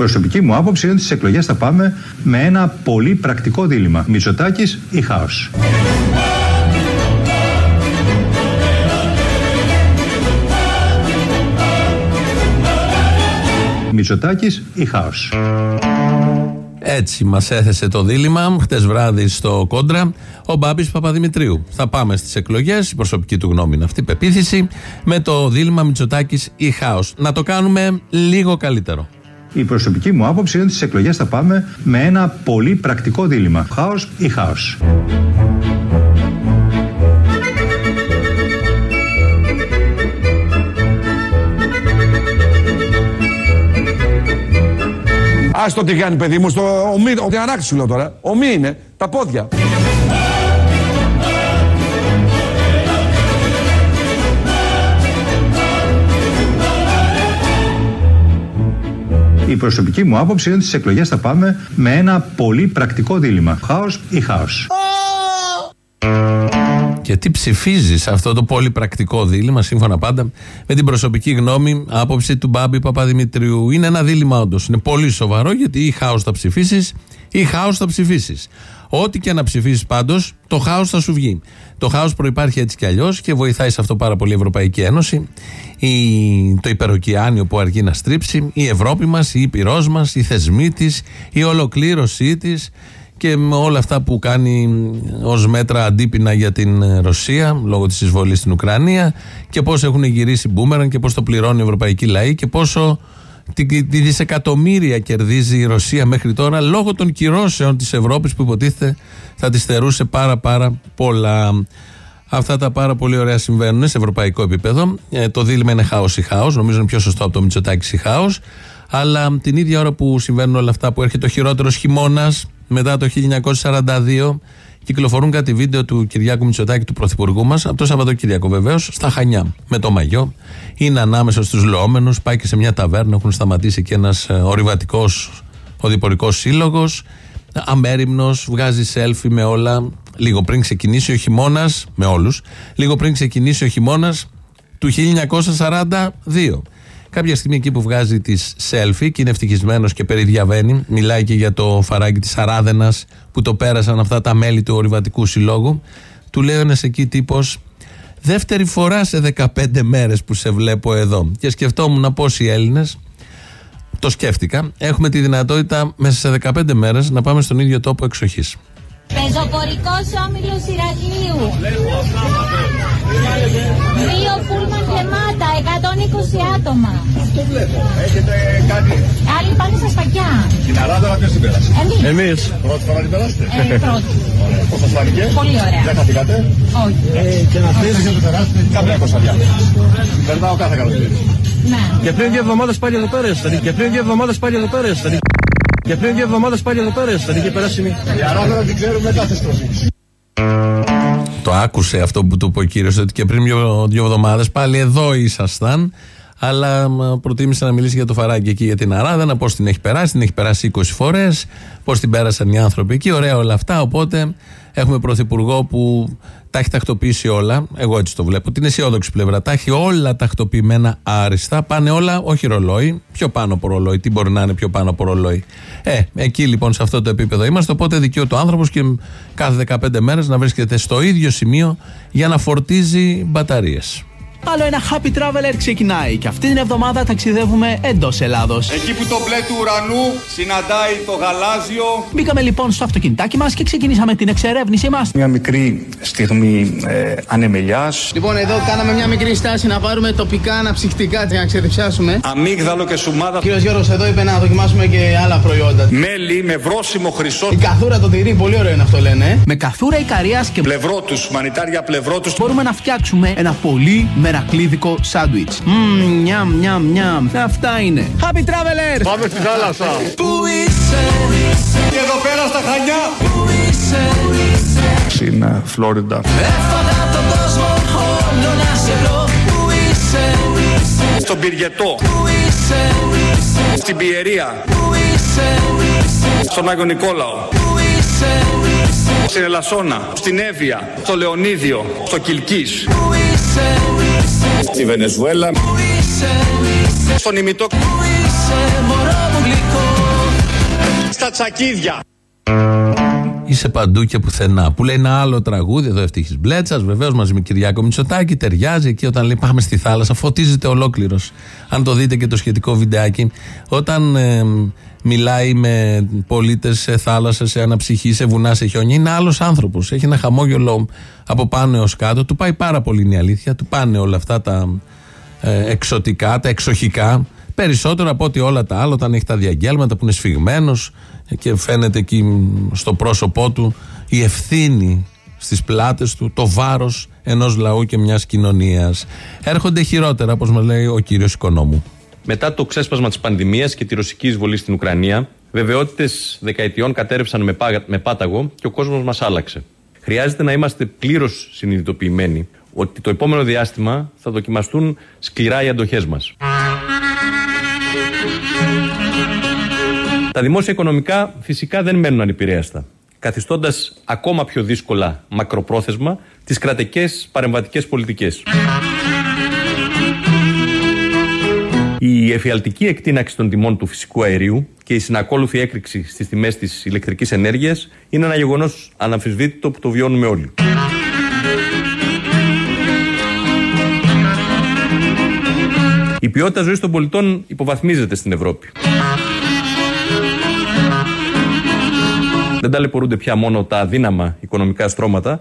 προσωπική μου άποψη είναι ότι στις εκλογές θα πάμε με ένα πολύ πρακτικό δίλημα. Μητσοτάκης ή χάος; Μητσοτάκης ή χάος; Έτσι μας έθεσε το δίλημα χτες βράδυ στο κόντρα ο Μπάμπης Παπαδημητρίου. Θα πάμε στις εκλογές, η προσωπική του γνώμη είναι αυτή, η πεποίθηση, με το δίλημα Μητσοτάκης ή χάος. Να το κάνουμε λίγο καλύτερο. Η προσωπική μου άποψη είναι ότι στις εκλογές θα πάμε με ένα πολύ πρακτικό δίλημα. Χάος ή χάος. Ας το τι κάνει παιδί μου, στο ομί, ο διανάκτης σου λέω τώρα. Ομί είναι, τα πόδια. Η προσωπική μου άποψη είναι ότι στις εκλογές θα πάμε με ένα πολύ πρακτικό δίλημα. Χάος ή χάος. Και τι ψηφίζεις σε αυτό το πολύ πρακτικό δίλημα, σύμφωνα πάντα με την προσωπική γνώμη, άποψη του Μπάμπη Παπαδημητριού. Είναι ένα δίλημα όντως. Είναι πολύ σοβαρό γιατί ή χάος θα ψηφίσεις ή χάος θα ψηφίσεις. Ό,τι και να ψηφίσεις πάντως, το χάος θα σου βγει. Το χάος προπάρχει έτσι κι αλλιώς και βοηθάει σε αυτό πάρα πολύ η Ευρωπαϊκή Ένωση, η, το υπεροκειάνιο που αργεί να στρίψει, η Ευρώπη μας, η Ήπειρός μας, οι θεσμοί της, η ολοκλήρωσή της και με όλα αυτά που κάνει ως μέτρα αντίπεινα για την Ρωσία λόγω της εισβολής στην Ουκρανία και πώς έχουν γυρίσει μπούμεραν και πώς το πληρώνει η Ευρωπαϊκή Λαή και πόσο τη, τη δισεκατομμύρια κερδίζει η Ρωσία μέχρι τώρα λόγω των κυρώσεων της Ευρώπης που υποτίθεται θα της θερούσε πάρα πάρα πολλά. Αυτά τα πάρα πολύ ωραία συμβαίνουν σε ευρωπαϊκό επίπεδο. Ε, το δίλημα είναι χάος ή χάος. Νομίζω είναι πιο σωστό από το Μητσοτάκι ή χάος. Αλλά την ίδια ώρα που συμβαίνουν όλα αυτά, που έρχεται ο χειρότερος χειμώνας μετά το 1942, κυκλοφορούν κάτι βίντεο του Κυριάκου Μητσοτάκη, του Πρωθυπουργού μας, από το Σαββατοκύριακο βεβαίως, στα Χανιά, με το μαγιό. Είναι ανάμεσα στους λεόμενους, πάει και σε μια ταβέρνα, έχουν σταματήσει και ένας ορειβατικός οδηπορικός σύλλογος. Αμέριμνος, βγάζει selfie με όλα. Λίγο πριν ξεκινήσει ο χειμώνας, με όλους, λίγο πριν ξεκινήσει ο χειμώνας του 1942. Κάποια στιγμή εκεί που βγάζει τις selfie και είναι ευτυχισμένος και περιδιαβαίνει, μιλάει και για το φαράγγι της Αράδενας που το πέρασαν αυτά τα μέλη του Ορειβατικού Συλλόγου. Του λέει ένας εκεί τύπος, Δεύτερη φορά σε 15 μέρες που σε βλέπω εδώ. Και σκεφτόμουν πόσοι Έλληνες, το σκέφτηκα, έχουμε τη δυνατότητα μέσα σε 15 μέρες να πάμε στον ίδιο τόπο εξοχής. Πεζοπορικός όμιλος Ηρακλείου. Δύο πούλμαν γεμάτα, 120 άτομα. Αυτό βλέπω. Έχετε κάνει. Άλλοι πάνε στα σπακιά. Την Αράδα ποιος την πέρασε. Εμείς. Εμείς. Πρώτη φορά την περάσετε; Ε, πρώτη. Πώς σας φάνηκε; Πολύ ωραία. Δεν χαθήκατε; Όχι. και να θέλει να περάσετε. Καμία κοσαριά. Περνάω κάθε καλοκαίρι. Ναι. Και πριν δύο εβδομάδες πάλι εδώ πέρα ήρθατε. Και πριν δύο εβδομάδες πάλι εδώ πέρα ήρθατε. Και πριν δύο εβδομάδες πάλι εδώ πέρα ήρθατε. Και περάσει μία. Η Αράδα την ξέρουμε κάθε στροφή. Το άκουσε αυτό που του είπε ο κύριος, ότι και πριν δύο, δύο εβδομάδες πάλι εδώ ήσασταν. Αλλά μ, προτίμησε να μιλήσει για το φαράγγι εκεί για την Αράδα, να πώς την έχει περάσει. Την έχει περάσει 20 φορές, πώς την πέρασαν οι άνθρωποι εκεί. Ωραία όλα αυτά. Οπότε έχουμε πρωθυπουργό που τα έχει τακτοποιήσει όλα. Εγώ έτσι το βλέπω. Την αισιόδοξη πλευρά. Τα έχει όλα τακτοποιημένα άριστα. Πάνε όλα, όχι ρολόι, πιο πάνω από ρολόι. Τι μπορεί να είναι πιο πάνω από ρολόι. Ε, εκεί λοιπόν σε αυτό το επίπεδο είμαστε. Οπότε δικαιούται ο άνθρωπος και κάθε 15 μέρες να βρίσκεται στο ίδιο σημείο για να φορτίζει μπαταρίες. Άλλο ένα Happy Traveler ξεκινάει και αυτή την εβδομάδα ταξιδεύουμε εντός Ελλάδος. Εκεί που το μπλε του ουρανού συναντάει το γαλάζιο. Μπήκαμε λοιπόν στο αυτοκινητάκι μας και ξεκινήσαμε την εξερεύνησή μας. Μια μικρή στιγμή ε, ανεμελιάς. Λοιπόν, εδώ κάναμε μια μικρή στάση να πάρουμε τοπικά αναψυκτικά για να ξεδιψιάσουμε. Αμύγδαλο και σουμάδα. Ο κύριος Γιώργος εδώ είπε να δοκιμάσουμε και άλλα προϊόντα. Μέλι με βρόσιμο χρυσό. Η καθούρα το τυρί, πολύ ωραίο είναι αυτό λένε. ε. Με καθούρα Ικαρίας και Πλευρό τους, μανιτάρια πλευρό τους. μπορούμε να φτιάξουμε ένα πολύ μερακλίδικο σάντουιτς. Μμμ, νιαμ, νιαμ, νιαμ. Αυτά είναι. Happy Traveler! Πάμε στη θάλασσα. Και εδώ πέρα στα Χανιά. Στην ε, Φλόριντα. Στον Πυριετό. Στην Πιερία. Στον Άγιο Νικόλαο. Στην Ελασσόνα. Στην Εύβοια. Στο Λεωνίδιο. Στο Κιλκής στη Βενεζουέλα. Στον ημιτό. Στα τσακίδια. Είσαι παντού και πουθενά. Που λέει ένα άλλο τραγούδι, εδώ ευτύχη Μπλέτσας, βεβαίως μαζί με Κυριάκο Μητσοτάκη, ταιριάζει εκεί όταν λέει Πάμε στη θάλασσα, φωτίζεται ολόκληρος. Αν το δείτε και το σχετικό βιντεάκι, όταν ε, μιλάει με πολίτες σε θάλασσα, σε αναψυχή, σε βουνά, σε χιόνια, είναι άλλος άνθρωπος. Έχει ένα χαμόγελο από πάνω έως κάτω. Του πάει πάρα πολύ είναι η αλήθεια. Του πάνε όλα αυτά τα ε, εξωτικά, τα εξοχικά. Περισσότερο από ότι όλα τα άλλα, όταν έχει τα διαγγέλματα που είναι σφιγμένος και φαίνεται εκεί στο πρόσωπό του η ευθύνη στις πλάτες του, το βάρος ενός λαού και μιας κοινωνίας. Έρχονται χειρότερα, όπως μας λέει ο κύριος Οικονόμου. Μετά το ξέσπασμα της πανδημίας και τη ρωσική εισβολή στην Ουκρανία, βεβαιότητες δεκαετιών κατέρευσαν με, πάγα, με πάταγο και ο κόσμος μας άλλαξε. Χρειάζεται να είμαστε πλήρως συνειδητοποιημένοι ότι το επόμενο διάστημα θα δοκιμαστούν σκληρά οι αντοχές μας. Τα δημόσια οικονομικά φυσικά δεν μένουν ανεπηρέαστα, καθιστώντας ακόμα πιο δύσκολα μακροπρόθεσμα τις κρατικές παρεμβατικές πολιτικές. Η εφιαλτική εκτείναξη των τιμών του φυσικού αερίου και η συνακόλουθη έκρηξη στις τιμές της ηλεκτρικής ενέργειας είναι ένα γεγονός αναμφισβήτητο που το βιώνουμε όλοι. Η ποιότητα ζωής των πολιτών υποβαθμίζεται στην Ευρώπη. Δεν ταλαιπωρούνται πια μόνο τα αδύναμα οικονομικά στρώματα.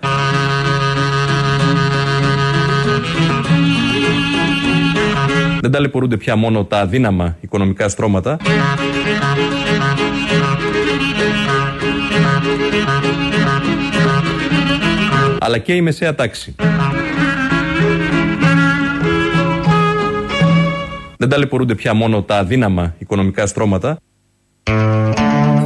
Δεν ταλαιπωρούνται πια μόνο τα αδύναμα οικονομικά στρώματα. αλλά και η μεσαία τάξη. Δεν ταλαιπωρούνται πια μόνο τα αδύναμα οικονομικά στρώματα.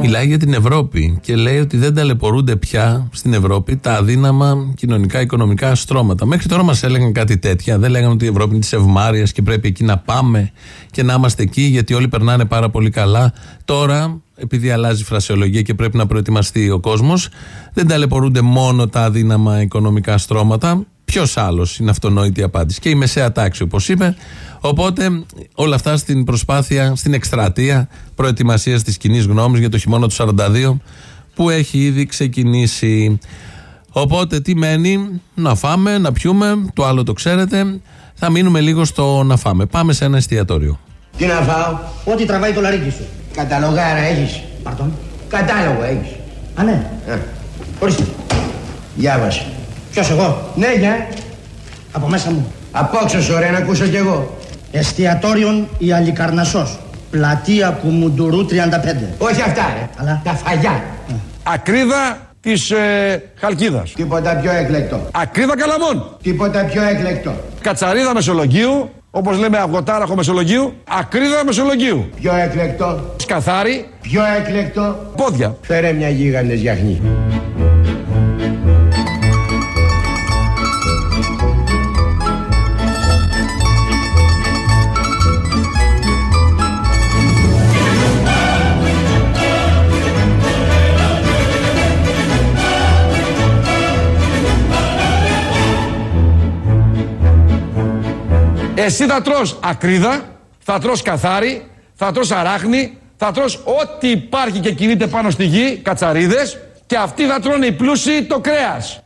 Μιλάει για την Ευρώπη και λέει ότι δεν ταλαιπωρούνται πια στην Ευρώπη τα αδύναμα κοινωνικά, οικονομικά στρώματα. Μέχρι τώρα μας έλεγαν κάτι τέτοια. Δεν λέγανε ότι η Ευρώπη είναι της ευμάρεια και πρέπει εκεί να πάμε και να είμαστε εκεί γιατί όλοι περνάνε πάρα πολύ καλά. Τώρα, επειδή αλλάζει η φρασιολογία και πρέπει να προετοιμαστεί ο κόσμος, δεν ταλαιπωρούνται μόνο τα αδύναμα οικονομικά στρώματα. Ποιος άλλος είναι αυτονόητη απάντηση; Και η μεσαία τάξη, όπως είπε. Οπότε όλα αυτά στην προσπάθεια, στην εκστρατεία προετοιμασίας της κοινή γνώμης για το χειμώνα του 42 που έχει ήδη ξεκινήσει. Οπότε τι μένει, να φάμε, να πιούμε, το άλλο το ξέρετε. Θα μείνουμε λίγο στο να φάμε. Πάμε σε ένα εστιατόριο. Τι να φάω, ό,τι τραβάει το λαρίκι σου. Καταλογάρα έχεις. Παρτών. Κατάλογο έχεις. Α, ναι. Ε. Ορίστε. Διάβασε. Ποιος εγώ; Ναι, ναι. Από μέσα μου. Απόξω ωραία να ακούσω κι εγώ. Εστιατόριον η Αλικαρνασσός. Πλατεία Κουμουντουρού 35. Όχι αυτά, ρε. Αλλά... Τα φαγιά. Ακρίδα της ε, Χαλκίδας. Τίποτα πιο έκλεκτο. Ακρίδα Καλαμών. Τίποτα πιο έκλεκτο. Κατσαρίδα Μεσολογγίου. Όπως λέμε αυγοτάραχο Μεσολογγίου. Ακρίδα Μεσολογγίου. Πιο έκλεκτο. Σκαθάρι. Πιο έκλεκτο. Πόδια. Φέρε μια γίγαντες γιαχνή. Εσύ θα τρως ακρίδα, θα τρως καθάρι, θα τρως αράχνη, θα τρως ό,τι υπάρχει και κινείται πάνω στη γη, κατσαρίδες και αυτοί θα τρώνε οι πλούσιοι το κρέας.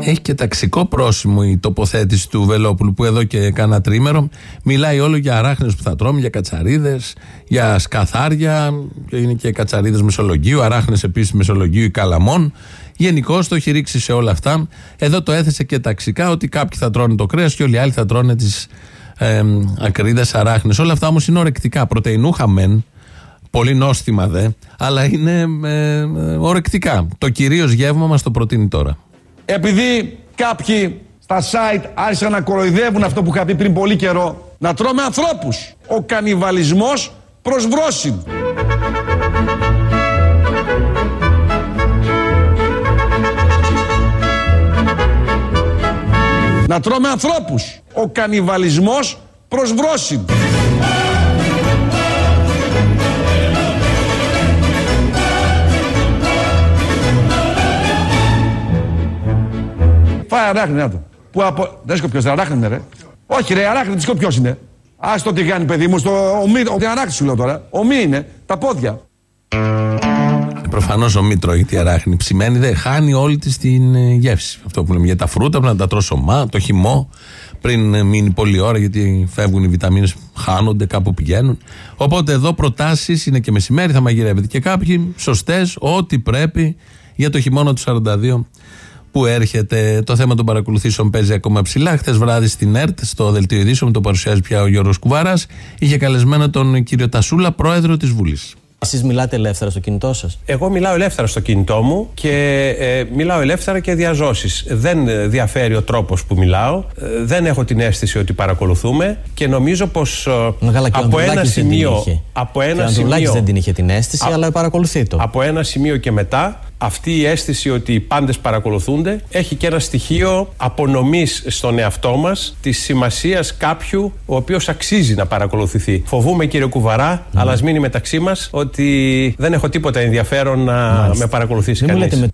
Έχει και ταξικό πρόσημο η τοποθέτηση του Βελόπουλου που εδώ και κάνα τρίμερο μιλάει όλο για αράχνες που θα τρώμε, για κατσαρίδες, για σκαθάρια, και είναι και κατσαρίδες Μεσολογγίου, αράχνες επίσης Μεσολογγίου ή Καλαμών. Γενικώ το έχει ρίξει σε όλα αυτά. Εδώ το έθεσε και ταξικά ότι κάποιοι θα τρώνε το κρέας και όλοι οι άλλοι θα τρώνε τις ε, ακρίδες αράχνες. Όλα αυτά όμως είναι ορεκτικά. Πρωτεϊνούχα μεν, πολύ νόστιμα δε, αλλά είναι ε, ε, ορεκτικά. Το κυρίως γεύμα μας το προτείνει τώρα. Επειδή κάποιοι στα site άρχισαν να κοροϊδεύουν αυτό που είχα πει πριν πολύ καιρό, να τρώμε ανθρώπους. Ο κανιβαλισμός προς Να τρώμε ανθρώπους. Ο κανιβαλισμός προς βρόσιν. Φάει αράχνη, να το. Που από... Δεν σκοπιός, αράχνη είναι ρε. Όχι ρε, αράχνη, τι σκοπιός είναι. Ας το τηγάνι παιδί μου, στο ομί, ο αράχνη σου λέω τώρα. Ομί είναι, τα πόδια. Προφανώς ο μη τρώει τη αράχνη ψημένη, δεν χάνει όλη της την ε, γεύση. Αυτό που λέμε για τα φρούτα, πρέπει να τα τρώσω μα, το χυμό, πριν ε, μείνει πολλή ώρα, γιατί φεύγουν οι βιταμίνες, χάνονται, κάπου πηγαίνουν. Οπότε εδώ προτάσεις είναι και μεσημέρι, θα μαγειρεύετε και κάποιοι σωστές, ό,τι πρέπει για το χειμώνα του 42 που έρχεται. Το θέμα των παρακολουθήσεων παίζει ακόμα ψηλά. Χθες βράδυ στην ΕΡΤ, στο δελτίο ειδήσεων, το παρουσιάζει πια ο Γιώργος Κουβάρας, είχε καλεσμένο τον κύριο Τασούλα, πρόεδρο της Βουλή. Εσείς μιλάτε ελεύθερα στο κινητό σας; Εγώ μιλάω ελεύθερα στο κινητό μου και ε, μιλάω ελεύθερα και διαζώσεις. Δεν διαφέρει ο τρόπος που μιλάω. Ε, δεν έχω την αίσθηση ότι παρακολουθούμε και νομίζω πως από ένα σημείο. Από ένα σημείο δεν την είχε την αίσθηση, αλλά παρακολουθεί το. Από ένα σημείο και μετά αυτή η αίσθηση ότι οι πάντες παρακολουθούνται έχει και ένα στοιχείο απονομής στον εαυτό μας της σημασίας κάποιου ο οποίος αξίζει να παρακολουθηθεί. Φοβούμε κύριε Κουβαρά, αλλά ας μείνει μεταξύ μας ότι δεν έχω τίποτα ενδιαφέρον να με παρακολουθήσει κανείς.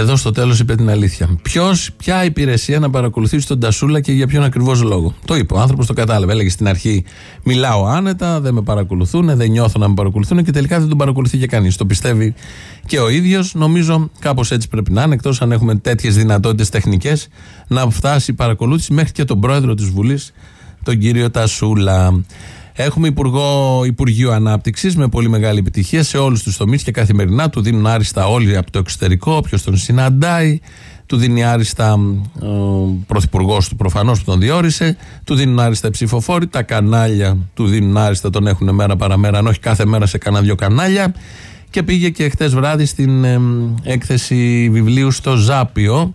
Εδώ στο τέλος είπε την αλήθεια. Ποιος, ποια υπηρεσία να παρακολουθήσει τον Τασούλα και για ποιον ακριβώς λόγο. Το είπε. Ο άνθρωπος το κατάλαβε. Έλεγε στην αρχή: Μιλάω άνετα, δεν με παρακολουθούν, δεν νιώθω να με παρακολουθούν και τελικά δεν τον παρακολουθεί και κανείς. Το πιστεύει και ο ίδιος. Νομίζω κάπως έτσι πρέπει να είναι, εκτός αν έχουμε τέτοιες δυνατότητες τεχνικές, να φτάσει η παρακολούθηση μέχρι και τον πρόεδρο της Βουλής, τον κύριο Τασούλα. Έχουμε Υπουργό Υπουργείο Ανάπτυξης με πολύ μεγάλη επιτυχία σε όλους τους τομείς και καθημερινά του δίνουν άριστα όλοι από το εξωτερικό. Όποιος τον συναντάει, του δίνει άριστα ο πρωθυπουργός του προφανώς που τον διόρισε, του δίνουν άριστα οι ψηφοφόροι, τα κανάλια του δίνουν άριστα, τον έχουν μέρα παραμέρα, αν όχι κάθε μέρα σε κανένα δυο κανάλια. Και πήγε και χτε βράδυ στην έκθεση βιβλίου στο Ζάπιο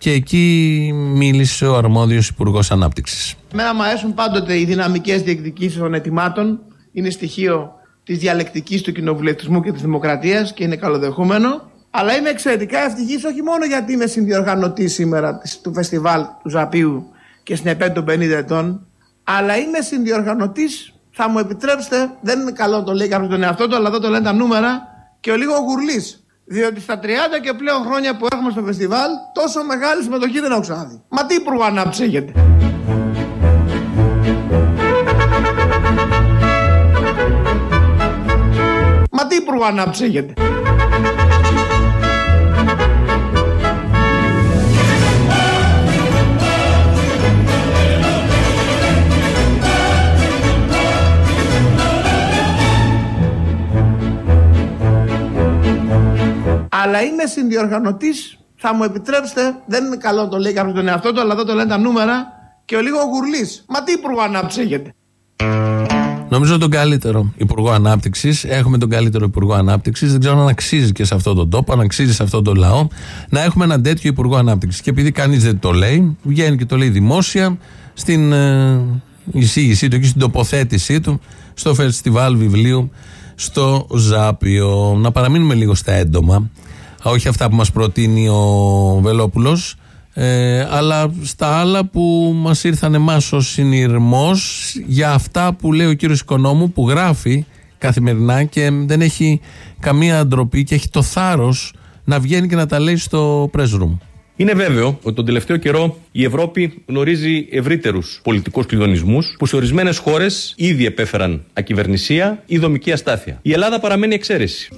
και εκεί μίλησε ο αρμόδιος Υπουργός Ανάπτυξης. Μένα μου αρέσουν πάντοτε οι δυναμικές διεκδικήσεις των ετοιμάτων. Είναι στοιχείο της διαλεκτικής του κοινοβουλευτισμού και της δημοκρατίας και είναι καλοδεχούμενο. Αλλά είμαι εξαιρετικά ευτυχής όχι μόνο γιατί είμαι συνδιοργανωτή σήμερα του φεστιβάλ του Ζαπίου και στην επέτειο των 50 ετών, αλλά είμαι συνδιοργανωτής, θα μου επιτρέψετε, δεν είναι καλό το λέει κάποιος τον εαυτό του, αλλά εδώ το λένε τα νούμερα, και ο λίγο γουρλής. Διότι στα 30 και πλέον χρόνια που έχουμε στο φεστιβάλ, τόσο μεγάλη συμμετοχή δεν έχω ξαναδεί. Μα τι υπουργό ανάπτυξη έχετε. Μα τι υπουργό ανάπτυξη έχετε. Αλλά είμαι συνδιοργανωτής. Θα μου επιτρέψετε, δεν είναι καλό το λέει κάποιος τον εαυτό του, αλλά εδώ το λένε τα νούμερα και ο λίγο γουρλής. Μα τι υπουργό ανάπτυξης έχετε; Νομίζω τον καλύτερο Υπουργό Ανάπτυξης. Έχουμε τον καλύτερο Υπουργό Ανάπτυξης. Δεν ξέρω αν αξίζει και σε αυτόν τον τόπο, αν αξίζει σε αυτόν τον λαό να έχουμε έναν τέτοιο Υπουργό Ανάπτυξης. Και επειδή κανείς δεν το λέει, βγαίνει και το λέει δημόσια στην ε, εισήγησή του και στην τοποθέτησή του στο φεστιβάλ βιβλίου στο Ζάπιο. Να παραμείνουμε λίγο στα έντομα όχι αυτά που μας προτείνει ο Βελόπουλος ε, αλλά στα άλλα που μας ήρθαν εμάς ως συνειρμός για αυτά που λέει ο κύριος Οικονόμου που γράφει καθημερινά και δεν έχει καμία ντροπή και έχει το θάρρος να βγαίνει και να τα λέει στο press room. Είναι βέβαιο ότι τον τελευταίο καιρό η Ευρώπη γνωρίζει ευρύτερους πολιτικούς κλειδονισμούς που σε ορισμένες χώρες ήδη επέφεραν ακυβερνησία ή δομική αστάθεια. Η Ελλάδα παραμένει εξαίρεση.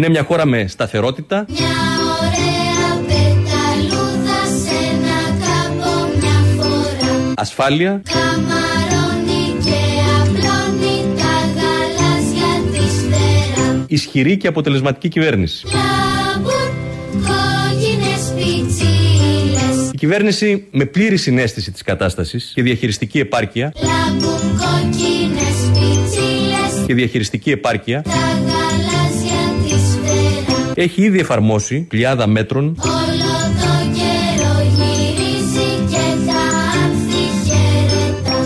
Είναι μια χώρα με σταθερότητα. Μια ωραία πεταλούδα σε ένα κάπο μια φορά. Ασφάλεια. Καμαρώνει και απλώνει τα γαλάζια της φτερά. Ισχυρή και αποτελεσματική κυβέρνηση. Λάμπουν κόκκινες πιτσίλες. Η κυβέρνηση με πλήρη συνέστηση της κατάστασης και διαχειριστική επάρκεια. Λάμπουν κόκκινες πιτσίλες. Και διαχειριστική επάρκεια. Τα έχει ήδη εφαρμόσει πλειάδα μέτρων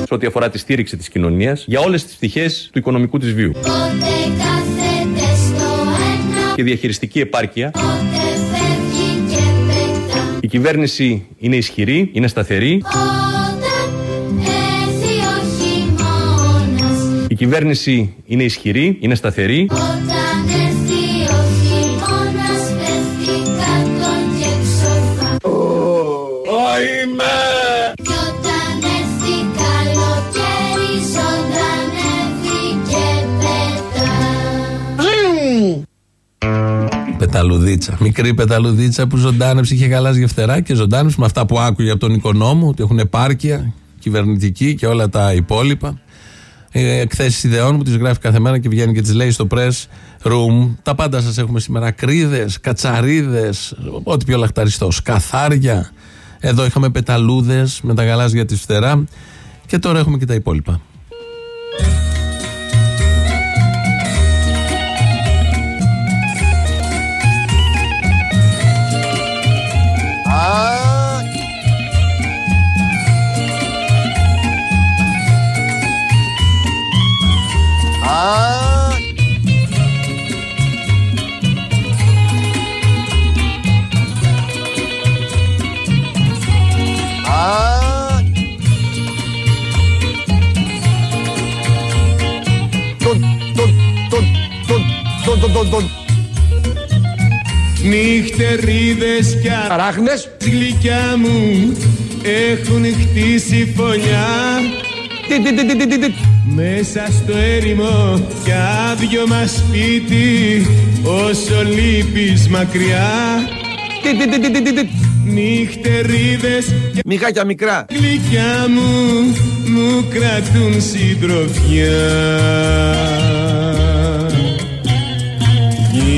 σε ό,τι αφορά τη στήριξη της κοινωνίας για όλες τις πτυχές του οικονομικού της βίου. Και διαχειριστική επάρκεια. Η κυβέρνηση είναι ισχυρή, είναι σταθερή. Η κυβέρνηση είναι ισχυρή, είναι σταθερή. Πεταλουδίτσα. Μικρή πεταλουδίτσα που ζωντάνεψε, είχε γαλάζια φτερά και ζωντάνεψε με αυτά που άκουγε από τον οικονόμο, ότι έχουν επάρκεια κυβερνητική και όλα τα υπόλοιπα. Ε, Εκθέσεις ιδεών που τις γράφει κάθε μέρα και βγαίνει και τις λέει στο press room. Τα πάντα σας έχουμε σήμερα. Κρίδε, κατσαρίδες, ό,τι πιο λαχταριστός. Καθάρια. Εδώ είχαμε πεταλούδες με τα γαλάζια της φτερά. Και τώρα έχουμε και τα υπόλοιπα. Νύχτερίδες και αράχνες. Γλυκιά μου έχουν χτίσει φωνιά. Τι, τι, τι, τι, τι, τι. μέσα στο έρημο κι άδειο μας σπίτι όσο λείπεις μακριά. Τι, τι, τι, τι, τι, τι, τι. Νύχτερίδες και Μιχάκια μικρά. Γλυκιά μου μου κρατούν συντροφιά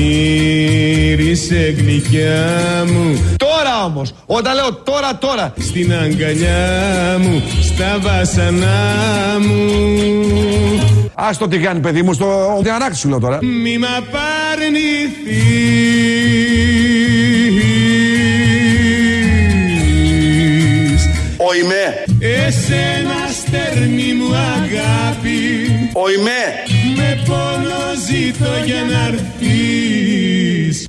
Γύρισε γλυκιά μου. Τώρα όμως Όταν λέω τώρα τώρα στην αγκαλιά μου, στα βάσανά μου. Ας το τι κάνει παιδί μου στο διανάκτη σου λέω τώρα. Μη μ' απαρνηθείς. Οημέ, Εσένα στερνή μου αγάπη. Οημέ. Με πόνο ζήτω για να έρθεις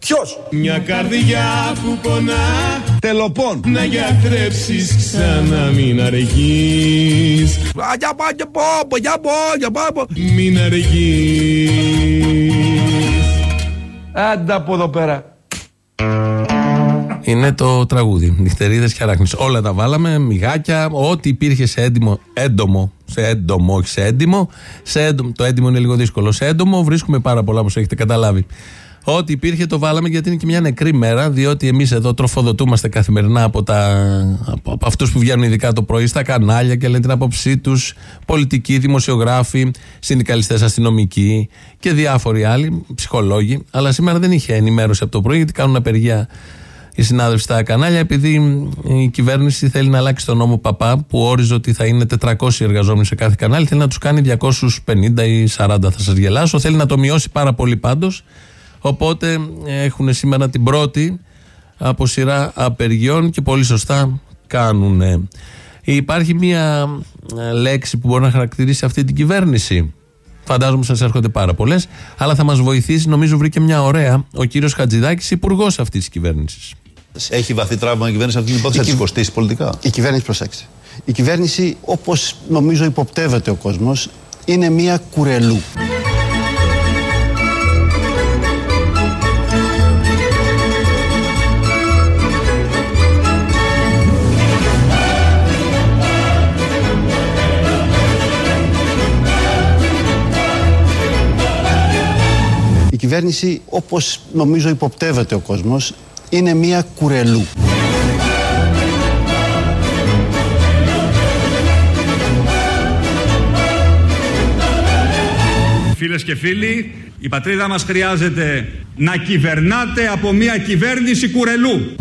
Ποιος; Μια καρδιά που πονά Τελοπών Να γιατρέψεις ξανά μην αργείς Για πάω για πάω για πάω για πάω Μην αργείς Άντα από εδώ πέρα Είναι το τραγούδι. Νυχτερίδες και αράχνε. Όλα τα βάλαμε, μιγάκια, ό,τι υπήρχε σε έντιμο, έντομο, σε έντομο, όχι σε έντιμο. Σε έντομο, το έντιμο είναι λίγο δύσκολο. Σε έντομο βρίσκουμε πάρα πολλά όπως έχετε καταλάβει. Ό,τι υπήρχε το βάλαμε γιατί είναι και μια νεκρή μέρα, διότι εμείς εδώ τροφοδοτούμαστε καθημερινά από, τα, από, από αυτούς που βγαίνουν ειδικά το πρωί στα κανάλια και λένε την άποψή τους, πολιτικοί, δημοσιογράφοι, συνδικαλιστές, αστυνομικοί και διάφοροι άλλοι, ψυχολόγοι. Αλλά σήμερα δεν είχε ενημέρωση από το πρωί γιατί κάνουν απεργία οι συνάδελφοι στα κανάλια, επειδή η κυβέρνηση θέλει να αλλάξει τον νόμο Παπά, που όριζε ότι θα είναι 400 εργαζόμενοι σε κάθε κανάλι, θέλει να τους κάνει 250 ή 40, θα σας γελάσω. Θέλει να το μειώσει πάρα πολύ πάντως. Οπότε έχουν σήμερα την πρώτη από σειρά απεργιών και πολύ σωστά κάνουν. Υπάρχει μία ε, λέξη που μπορεί να χαρακτηρίσει αυτή την κυβέρνηση. Φαντάζομαι σας έρχονται πάρα πολλές, αλλά θα μας βοηθήσει, νομίζω βρήκε μια ωραία, ο κύριος Χατζηδάκης, υπουργός αυτής της κυβέρνησης. Έχει βαθύ τραύμα η κυβέρνηση αυτή την υπόθεση, θα της κοστίσει πολιτικά; Η κυβέρνηση, προσέξτε. Η κυβέρνηση, όπως νομίζω υποπτεύεται ο κόσμος, είναι μία κουρελού. Κυβέρνηση, όπως νομίζω υποπτεύεται ο κόσμος, είναι μία κουρελού. Φίλες και φίλοι, η πατρίδα μας χρειάζεται να κυβερνάτε από μια κυβέρνηση κουρελού.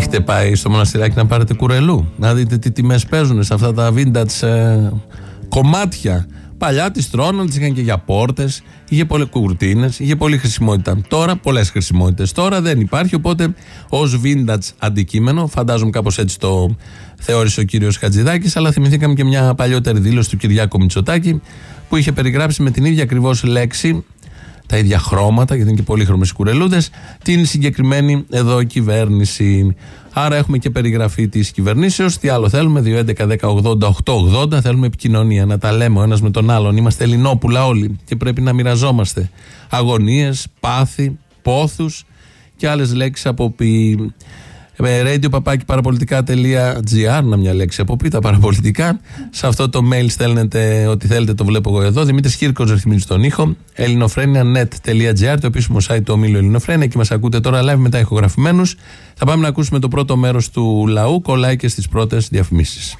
Έχετε πάει στο μοναστηράκι να πάρετε κουρελού, να δείτε τι τιμές παίζουν σε αυτά τα vintage ε, κομμάτια. Παλιά τις τρώναν, τις είχαν και για πόρτες, είχε πολλές κουρτίνες, είχε πολλή χρησιμότητα. Τώρα, πολλές χρησιμότητες. Τώρα δεν υπάρχει, οπότε ως vintage αντικείμενο, φαντάζομαι κάπως έτσι το θεώρησε ο κύριος Χατζηδάκης, αλλά θυμηθήκαμε και μια παλιότερη δήλωση του Κυριάκου Μητσοτάκη, που είχε περιγράψει με την ίδια ακριβώς λέξη τα ίδια χρώματα, γιατί είναι και πολύχρωμες οι κουρελούδε, την συγκεκριμένη εδώ κυβέρνηση. Άρα έχουμε και περιγραφή της κυβερνήσεως. Τι άλλο θέλουμε, 2.11.10.80.880. Θέλουμε επικοινωνία, να τα λέμε ο ένας με τον άλλον. Είμαστε Ελληνόπουλα όλοι και πρέπει να μοιραζόμαστε αγωνίες, πάθη, πόθους και άλλες λέξεις από ποιοι Ε, radio παπάκι παραπολιτικά.gr, να μια λέξη από πει τα παραπολιτικά. Σε αυτό το mail στέλνετε ό,τι θέλετε, το βλέπω εγώ εδώ. Δημήτρης Κύρκο ρυθμίζει τον ήχο. ελληνοφρένια.net.gr, το επίσημο site του ομίλου Ελληνοφρένια. Εκεί μας ακούτε τώρα live μετά ηχογραφημένους. Θα πάμε να ακούσουμε το πρώτο μέρος του λαού. Κολλάει και στις πρώτες διαφημίσεις.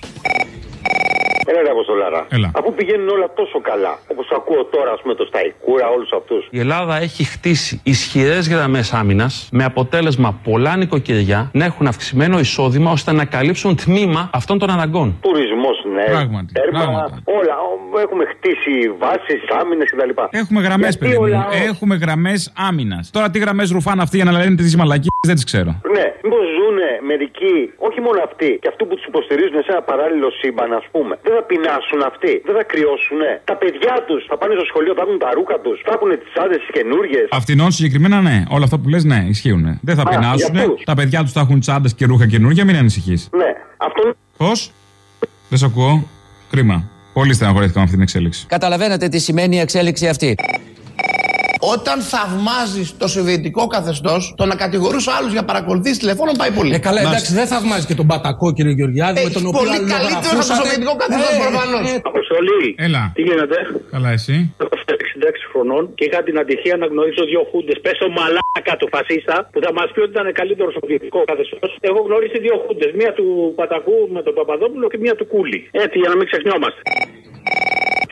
Έλα, ρε Αποστολάρα. Έλα. Αφού πηγαίνουν όλα τόσο καλά, όπως ακούω τώρα, ας πούμε, το Σταϊκούρα, όλους αυτούς. Η Ελλάδα έχει χτίσει ισχυρές γραμμές άμυνας με αποτέλεσμα πολλά νοικοκυριά να έχουν αυξημένο εισόδημα ώστε να καλύψουν τμήμα αυτών των αναγκών. Τουρισμός, ναι. Πράγματι, Έρμα, πράγματα. όλα. Ο- Έχουμε χτίσει βάσεις, άμυνες κτλ. Έχουμε γραμμές, Γιατί παιδί ο μου. λαός- Έχουμε γραμμές άμυνας. Τώρα τι γραμμές ρουφάνε αυτοί για να λένε τις μαλακίες δεν τις ξέρω. Ναι, μήπως ζούνε μερικοί, όχι μόνο αυτοί, και αυτοί που τους υποστηρίζουν σε ένα παράλληλο σύμπαν, ας πούμε. Δεν θα πεινάσουν αυτοί, δεν θα κρυώσουν. Τα παιδιά τους θα πάνε στο σχολείο, θα έχουν τα ρούχα τους, θα έχουν τις άντρε τις καινούριε. Αυτινών συγκεκριμένα ναι. Όλα αυτά που λες ναι, ισχύουν. Δεν θα Α, πεινάσουν. για αυτούς. Τα παιδιά τους θα έχουν τσάντε και ρούχα καινούργια, μην ανησυχείς. Ναι, αυτό Πώς; Δεν σε ακούω. Κρίμα. Πολύ στεναχωρήθηκα με αυτή την εξέλιξη. Καταλαβαίνετε τι σημαίνει η εξέλιξη αυτή. Όταν θαυμάζεις το σοβιετικό καθεστώς, το να κατηγορούσε άλλου για παρακολουθήσεις τηλεφώνων πάει πολύ. Ε, καλά, εντάξει, δεν θαυμάζει και τον Πατακό, κύριε Γεωργιάδη, με Έχει τον οποίο πολύ καλύτερο από το σοβιετικό καθεστώς προφανώς. Αποστολή. Έλα. Τι γίνεται; Καλά, εσύ. Έχω 66 χρονών και είχα την ατυχία να γνωρίσω δύο χούντες. Πες το μαλάκα του φασίστα που θα μας πει ότι ήταν καλύτερος σοβιετικό καθεστώς. Έχω γνωρίσει δύο χούντες. Μία του Πατακού με τον Παπαδόπουλο και μία του Κούλι. Έτσι για να μην ξεχνιόμαστε.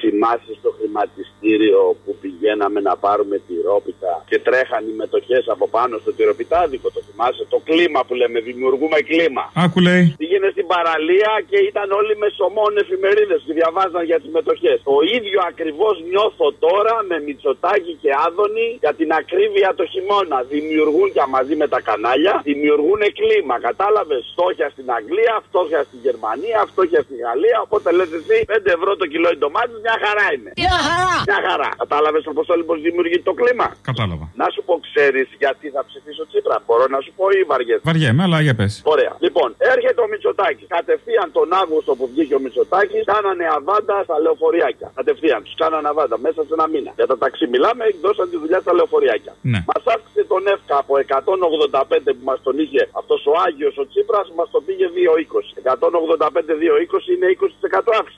Θυμάσαι στο χρηματιστήριο που πηγαίναμε να πάρουμε τη ρόπιτα και τρέχαν οι μετοχές από πάνω στο τυροπιτάδικο. Το θυμάσαι, το κλίμα που λέμε, δημιουργούμε κλίμα. Άκου λέει. Πήγαινε στην παραλία και ήταν όλοι με σωμών εφημερίδες και διαβάζαν για τις μετοχές. Το ίδιο ακριβώς νιώθω τώρα με Μητσοτάκη και Άδωνη για την ακρίβεια το χειμώνα. Δημιουργούν και μαζί με τα κανάλια, δημιουργούν κλίμα. Κατάλαβες φτώχεια στην Αγγλία, φτώχεια στη Γερμανία, φτώχεια στη Γαλλία. Οπότε λες εσύ 5 ευρώ το κιλό οι ντομάτες, μια χαρά είναι. Μια χαρά. Μια χαρά. Κατάλαβες όπω όλοι πώ δημιουργεί το κλίμα; Κατάλαβα. Να σου πω, ξέρεις γιατί θα ψηφίσω Τσίπρα. Μπορώ να σου πω ή βαριέσαι; Βαριέμαι, αλλά για πες. Ωραία. Λοιπόν, έρχεται ο Μητσοτάκης. Κατευθείαν τον Αύγουστο που βγήκε ο Μητσοτάκης, κάνανε αβάντα στα λεωφοριάκια. Κατευθείαν τους κάνανε αβάντα μέσα σε ένα μήνα. Για τα ταξί μιλάμε, εκδώσαν τη δουλειά στα λεωφοριάκια. Ναι. Μας αύξησε τον ΕΦΚΑ από 185 που μας τον είχε αυτός ο Άγιος ο Τσίπρας, μας το πήγε 2,20. 185-2,20 είναι 20% αύξηση, έτσι.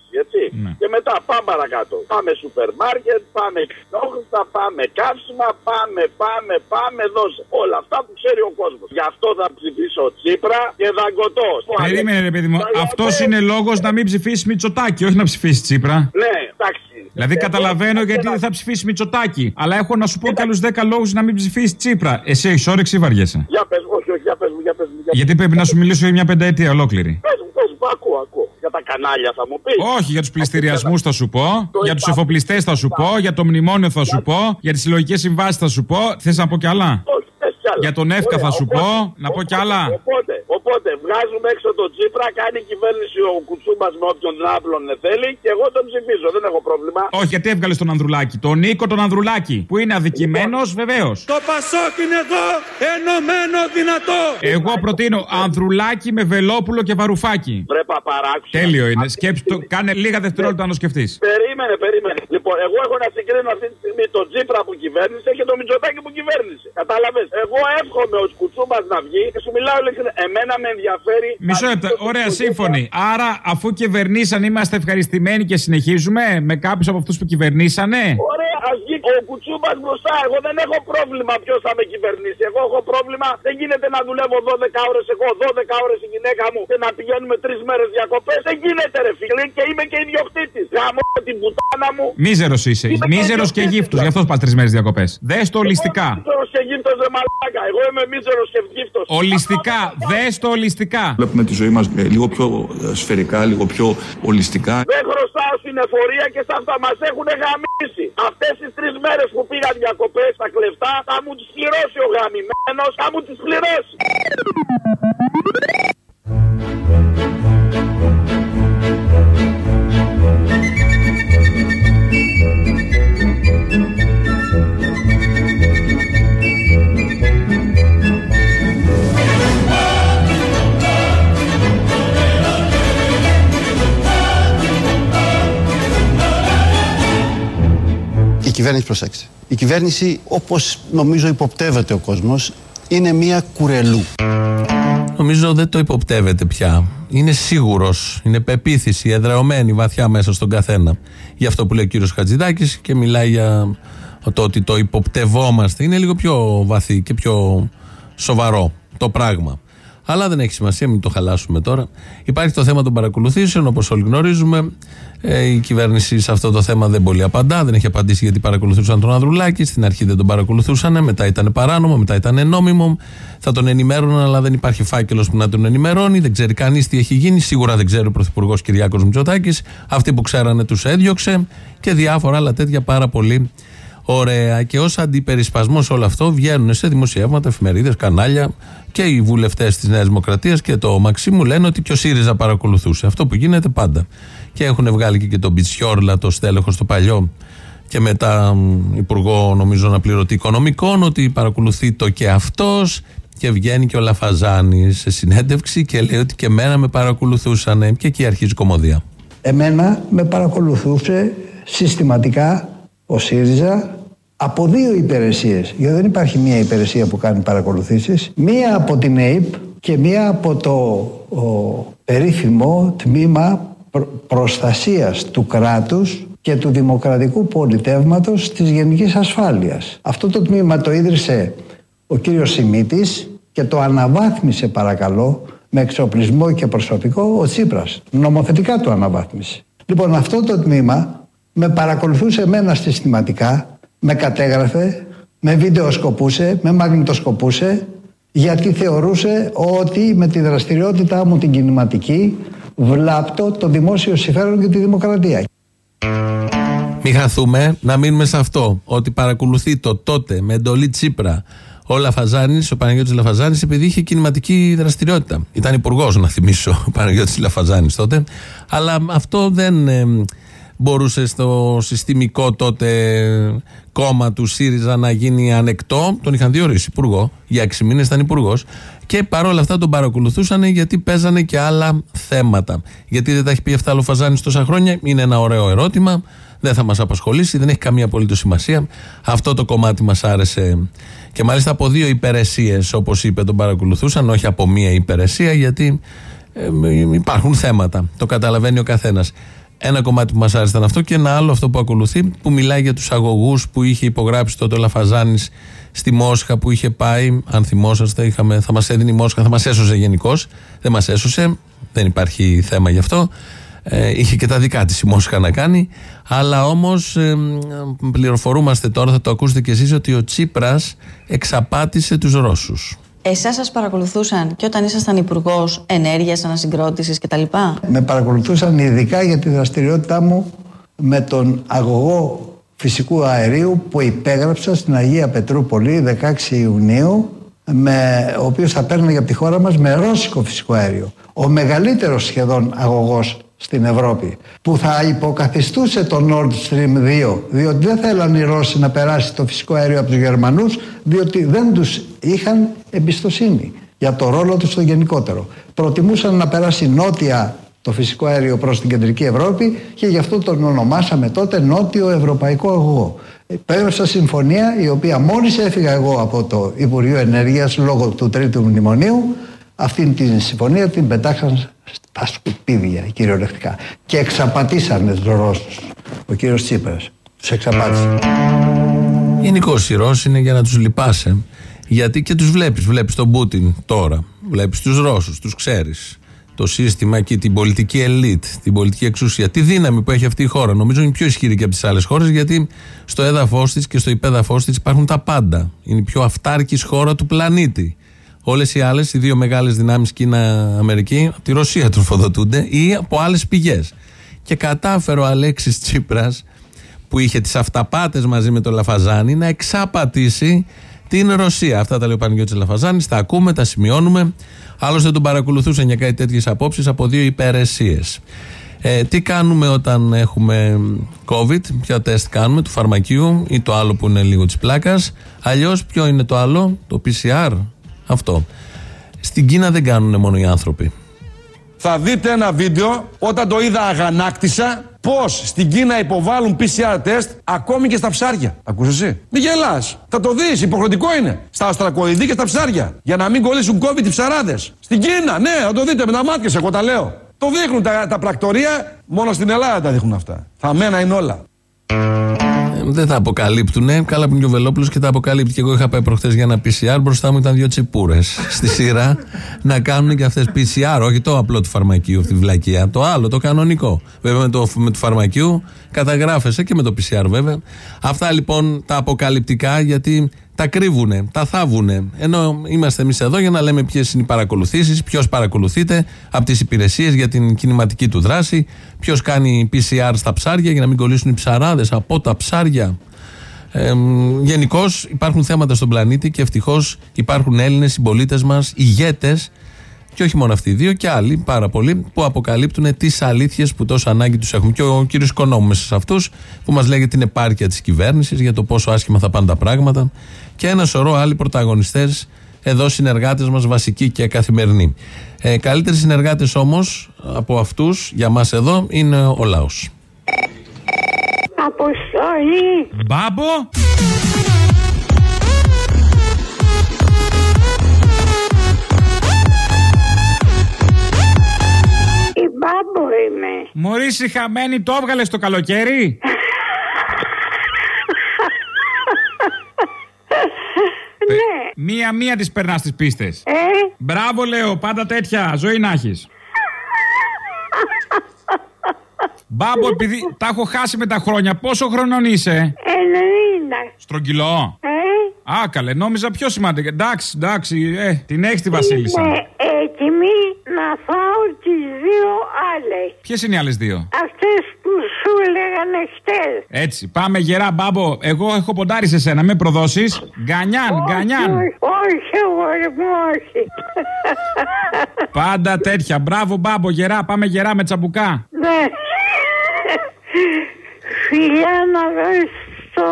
Ναι. Και μετά πάμε παρακάτω. Πάμε σούπερ μάρκετ, πάμε ξενόχρηστα, πάμε καύσιμα, πάμε, πάμε, πάμε, δώσε. Όλα αυτά που ξέρει ο κόσμος. Γι' αυτό θα ψηφίσω Τσίπρα και δαγκωτό. Περίμενε, ρε παιδί μου. Αυτός είναι λόγος να μην ψηφίσεις Μητσοτάκη, όχι να ψηφίσεις Τσίπρα. Ναι, εντάξει. Δηλαδή καταλαβαίνω γιατί δεν θα ψηφίσεις Μητσοτάκη. Αλλά έχω να σου πω κι άλλους 10 λόγους να μην ψηφίσεις Τσίπρα. Εσύ έχεις όρεξη ή βαριέσαι. Για πες μου, όχι, όχι, για πες μου, για πες μου. Για Γιατί πρέπει να σου μιλήσω για μια πενταετία ολόκληρη. Πες μου, πες μου, ακούω, ακούω. Για τα κανάλια θα μου πεις. Όχι, για τους πληστηριασμούς θα σου πω. Για τους εφοπλιστές θα σου πω. Για το μνημόνιο θα σου πω. Για τις συλλογικές συμβάσεις θα σου πω. Θες να πω κι άλλα; Όχι, πες κι άλλα. Για τον ΕΦΚΑ θα Ωραία, σου οπότε- πω. Να πω κι άλλα; Οπότε, οπότε βγάζουμε έξω τον Τσίπρα, κάνει κυβέρνηση ο Κουτσούμπας με όποιον άπλων θέλει και εγώ τον ψηφίζω. Δεν έχω πρόβλημα. Όχι, γιατί έβγαλες τον Ανδρουλάκη. Τον Νίκο τον Ανδρουλάκη. Που είναι αδικημένος, βεβαίως. Το Πασόκ είναι εδώ, ενωμένο δυνατό. Εγώ προτείνω Ανδρουλάκη με Βελόπουλο και Βαρουφάκη. Βρε παπαράξου. Τέλειο είναι. Σκέψου το. Κάνε λίγα δευτερόλεπτα να το σκεφτείς. Περίμενε, περίμενε. Λοιπόν, εγώ έχω να συγκρίνω αυτή τη στιγμή τον Τσίπρα που κυβέρνησε και τον Μητσοτάκη που κυβέρνησε. Κατάλαβες; Εγώ εύχομαι ο Κουτσούμπας να βγει και σου μιλάω ειλικρινά. Εμένα με ενδιαφέρει. Μισό λεπτό. Ωραία, σύμφωνοι. Άρα, αφού κυβερνήσαν, είμαστε ευχαριστημένοι και συνεχίζουμε με κάποιους από αυτούς που κυβερνήσανε. Ωραία, ας βγει ο Κουτσούμπας μπροστά. Εγώ δεν έχω πρόβλημα ποιος θα με κυβερνήσει. Εγώ έχω πρόβλημα. Δεν γίνεται να δουλεύω 12 ώρες εγώ, 12 ώρες η γυναίκα μου και να πηγαίνουμε 3 μέρες διακοπές. Δεν γίνεται, ρε φίλε. Και είμαι και ιδιοκτήτης. Γαμώ την πουτάνα μου. Μίζερος είσαι. Μίζερος και γύφτος. Γι' αυτό πας τρεις μέρες διακοπές. Δες το ολιστικά. Μίζερος και γύφτος, ρε μαλάκα. Εγώ είμαι μίζερος και γύφτος. Ολιστικά. Δες το ολιστικά. Βλέπουμε τη ζωή μας λίγο πιο ε, σφαιρικά, λίγο πιο ολιστικά. Δεν χρωστάω στην εφορία και στα αυτά μας έχουν γαμίσει. Αυτές τις τρεις μέρες που πήγα διακοπές στα κλεφτά θα μου τις πληρώσει ο γαμημένος, θα μου τις πληρώσει. Η κυβέρνηση, προσέξτε. Η κυβέρνηση, όπως νομίζω υποπτεύεται ο κόσμος, είναι μία κουρελού. νομίζω δεν το υποπτεύεται πια. Είναι σίγουρος, είναι πεποίθηση, εδρεωμένη βαθιά μέσα στον καθένα. Γι' αυτό που λέει ο κύριος Χατζηδάκης και μιλάει για το ότι το υποπτευόμαστε. Είναι λίγο πιο βαθύ και πιο σοβαρό το πράγμα. Αλλά δεν έχει σημασία, μην το χαλάσουμε τώρα. Υπάρχει το θέμα των παρακολουθήσεων, όπως όλοι γνωρίζουμε. Ε, η κυβέρνηση σε αυτό το θέμα δεν πολύ απαντά. Δεν έχει απαντήσει γιατί παρακολουθούσαν τον Ανδρουλάκη. Στην αρχή δεν τον παρακολουθούσαν. Μετά ήταν παράνομο, μετά ήταν νόμιμο. Θα τον ενημέρωναν, αλλά δεν υπάρχει φάκελος που να τον ενημερώνει. Δεν ξέρει κανείς τι έχει γίνει. Σίγουρα δεν ξέρει ο Πρωθυπουργός Κυριάκος Μητσοτάκης. Αυτοί που ξέρανε τους έδιωξε και διάφορα άλλα τέτοια πάρα πολύ ωραία. Και ως αντιπερισπασμός όλο αυτό βγαίνουν σε δημοσιεύματα, εφημερίδες, κανάλια και οι βουλευτές της Νέας Δημοκρατίας και το Μαξίμου λένε ότι και ο ΣΥΡΙΖΑ παρακολουθούσε. Αυτό που γίνεται πάντα. Και έχουν βγάλει και, και τον Μπιτσιόρλα, το στέλεχος στο παλιό και μετά υπουργό νομίζω να πληρωτεί οικονομικών ότι παρακολουθεί το και αυτός και βγαίνει και ο Λαφαζάνης σε συνέντευξη και λέει ότι και εμένα με παρακολουθούσαν και εκεί αρχίζει η κομμωδία. Εμένα με παρακολουθούσε συστηματικά ο ΣΥΡΙΖΑ από δύο υπηρεσίες, γιατί δεν υπάρχει μία υπηρεσία που κάνει παρακολουθήσεις, μία από την ΑΕΠ και μία από το ο, περίφημο τμήμα προστασίας του κράτους και του δημοκρατικού πολιτεύματος της γενικής ασφάλειας. Αυτό το τμήμα το ίδρυσε ο κύριος Σιμίτης και το αναβάθμισε παρακαλώ με εξοπλισμό και προσωπικό ο Τσίπρας. Νομοθετικά το αναβάθμισε. Λοιπόν αυτό το τμήμα με παρακολουθούσε εμένα συστηματικά, με κατέγραφε, με βιντεοσκοπούσε, με μαγνητοσκοπούσε γιατί θεωρούσε ότι με τη δραστηριότητά μου την κινηματική βλάπτω το δημόσιο συμφέρον και τη δημοκρατία. Μην χαθούμε, να μείνουμε σε αυτό. Ότι παρακολουθεί το τότε με εντολή Τσίπρα ο Λαφαζάνης, ο Παναγιώτης Λαφαζάνης, επειδή είχε κινηματική δραστηριότητα. Ήταν υπουργός, να θυμίσω, ο Παναγιώτης Λαφαζάνης τότε. Αλλά αυτό δεν ε, μπορούσε στο συστημικό τότε κόμμα του ΣΥΡΙΖΑ να γίνει ανεκτό. Τον είχαν διορίσει υπουργό. Για έξι μήνες ήταν υπουργός. Και παρόλα αυτά τον παρακολουθούσαν γιατί παίζανε και άλλα θέματα. Γιατί δεν τα έχει πει αυτά ο Φαζάνη τόσα χρόνια, είναι ένα ωραίο ερώτημα. Δεν θα μας απασχολήσει, δεν έχει καμία απολύτως σημασία. Αυτό το κομμάτι μας άρεσε. Και μάλιστα από δύο υπηρεσίες, όπως είπε, τον παρακολουθούσαν, όχι από μία υπηρεσία, γιατί ε, υπάρχουν θέματα. Το καταλαβαίνει ο καθένας. Ένα κομμάτι που μας άρεσε ήταν αυτό και ένα άλλο αυτό που ακολουθεί που μιλάει για τους αγωγούς που είχε υπογράψει τότε ο Λαφαζάνης στη Μόσχα που είχε πάει. Αν θυμόσαστε, είχαμε, θα μας έδινε η Μόσχα, θα μας έσωσε γενικώς. Δεν μας έσωσε, δεν υπάρχει θέμα γι' αυτό. Ε, είχε και τα δικά της η Μόσχα να κάνει. Αλλά όμως ε, πληροφορούμαστε τώρα, θα το ακούσετε κι εσείς, ότι ο Τσίπρας εξαπάτησε τους Ρώσους. Εσάς σας παρακολουθούσαν και όταν ήσασταν υπουργός ενέργειας, ανασυγκρότησης κτλ. Με παρακολουθούσαν ειδικά για τη δραστηριότητά μου με τον αγωγό φυσικού αερίου που υπέγραψα στην Αγία Πετρούπολη 16 Ιουνίου με, ο οποίος θα παίρνει από τη χώρα μας με ρώσικο φυσικό αέριο. Ο μεγαλύτερος σχεδόν αγωγός στην Ευρώπη που θα υποκαθιστούσε το Nord Stream 2 διότι δεν θέλαν οι Ρώσοι να περάσει το φυσικό αέριο από τους Γερμανούς διότι δεν τους είχαν εμπιστοσύνη για το ρόλο τους στο γενικότερο. Προτιμούσαν να περάσει νότια το φυσικό αέριο προς την κεντρική Ευρώπη και γι' αυτό τον ονομάσαμε τότε Νότιο Ευρωπαϊκό Αγωγό. Πέρασα συμφωνία η οποία μόλις έφυγα εγώ από το Υπουργείο Ενέργειας λόγω του τρίτου μνημονίου αυτήν την συμφωνία την πετάξαν στα σκουπίδια κυριολεκτικά και εξαπατήσανε τους Ρώσους. Ο κύριος Τσίπρας τους εξαπάτησε. Γενικώ οι Ρώσοι είναι για να τους λυπάσαι γιατί και τους βλέπεις, βλέπεις τον Πούτιν τώρα, βλέπεις τους Ρώσους, τους ξέρεις το σύστημα και την πολιτική ελίτ, την πολιτική εξουσία, τη δύναμη που έχει αυτή η χώρα. Νομίζω είναι πιο ισχυρή και από τις άλλες χώρες, γιατί στο έδαφος της και στο υπέδαφος της υπάρχουν τα πάντα. Είναι η πιο αυτάρκης χώρα του πλανήτη. Όλες οι άλλες, οι δύο μεγάλες δυνάμεις Κίνα-Αμερική, από τη Ρωσία τροφοδοτούνται ή από άλλες πηγές. Και κατάφερε ο Αλέξης Τσίπρας, που είχε τις αυταπάτες μαζί με τον Λαφαζάνη, να εξαπατήσει την Ρωσία. Αυτά τα λέει ο Παναγιώτης Λαφαζάνης, τα ακούμε, τα σημειώνουμε. Άλλωστε τον παρακολουθούσαν για κάτι τέτοιες απόψεις από δύο υπηρεσίες. Ε, τι κάνουμε όταν έχουμε COVID, ποια τεστ κάνουμε, του φαρμακείου ή το άλλο που είναι λίγο της πλάκας. Αλλιώς, ποιο είναι το άλλο, το PCR. Αυτό. Στην Κίνα δεν κάνουν μόνο οι άνθρωποι. Θα δείτε ένα βίντεο όταν το είδα αγανάκτησα πώς στην Κίνα υποβάλλουν PCR τεστ ακόμη και στα ψάρια. Ακούς εσύ; Μη γελάς. Θα το δεις. Υποχρεωτικό είναι. Στα αστρακοειδή και στα ψάρια. Για να μην κολλήσουν COVID οι ψαράδες. Στην Κίνα, ναι, θα το δείτε με τα μάτια, εγώ τα λέω. Το δείχνουν τα, τα πρακτορία, μόνο στην Ελλάδα τα δείχνουν αυτά. Θα μένα είναι όλα. Ε, δεν τα αποκαλύπτουνε. Καλά που είναι και ο Βελόπουλος και τα αποκαλύπτει. Και εγώ είχα πάει προχθές για ένα PCR. Μπροστά μου ήταν δύο τσιπούρες στη σειρά να κάνουν και αυτές PCR. Όχι το απλό του φαρμακείου, αυτή τη βλακεία. Το άλλο, το κανονικό. Βέβαια με το, με του φαρμακείου καταγράφεσαι και με το PCR βέβαια. Αυτά λοιπόν τα αποκαλυπτικά γιατί τα κρύβουνε, τα θάβουνε. Ενώ είμαστε εμείς εδώ για να λέμε ποιες είναι οι παρακολουθήσεις, ποιος παρακολουθείται από τις υπηρεσίες για την κινηματική του δράση, ποιος κάνει PCR στα ψάρια για να μην κολλήσουν οι ψαράδες από τα ψάρια. Ε, Γενικώς υπάρχουν θέματα στον πλανήτη και ευτυχώς υπάρχουν Έλληνες συμπολίτες μας, ηγέτες, και όχι μόνο αυτοί οι δύο, και άλλοι πάρα πολλοί που αποκαλύπτουν τις αλήθειες που τόσο ανάγκη τους έχουν. Και ο κύριος Οικονόμου μέσα σε αυτούς που μας λέγει την επάρκεια της κυβέρνησης για το πόσο άσχημα θα πάνε τα πράγματα. Και ένα σωρό άλλοι πρωταγωνιστές εδώ συνεργάτες μας, βασικοί και καθημερινοί. Ε, καλύτεροι συνεργάτες όμως από αυτούς για μας εδώ είναι ο λαός. Αποστολή. Μπάμπο. Είμαι. Μωρή χαμένη, το έβγαλες το καλοκαίρι; Ναι. Μία-μία τις περνάς τις πίστες. Ε, Μπράβο, λέω, πάντα τέτοια. Ζωή να έχεις. Μπάμπο, επειδή τα έχω χάσει με τα χρόνια, πόσο χρονών είσαι; 90. Στρογγυλό. Ε, Α, καλέ, νόμιζα πιο σημαντικό. Εντάξει, εντάξει, ε, την έχεις τη Βασίλισσα. είμαι έτοιμη να φάω τις δύο άλλες. Ποιες είναι οι άλλες δύο; Αυτές που σου λέγανε χτες. Έτσι, πάμε γερά, μπάμπο. Εγώ έχω ποντάρει σε σένα, με προδώσεις. Γκανιάν, γκανιάν. Όχι, όχι, αγόρι μου, όχι. Πάντα τέτοια. Μπράβο, μπάμπο, γερά. Πάμε γερά με τσαμπουκά. Ναι. Φιλιά να δώσεις στο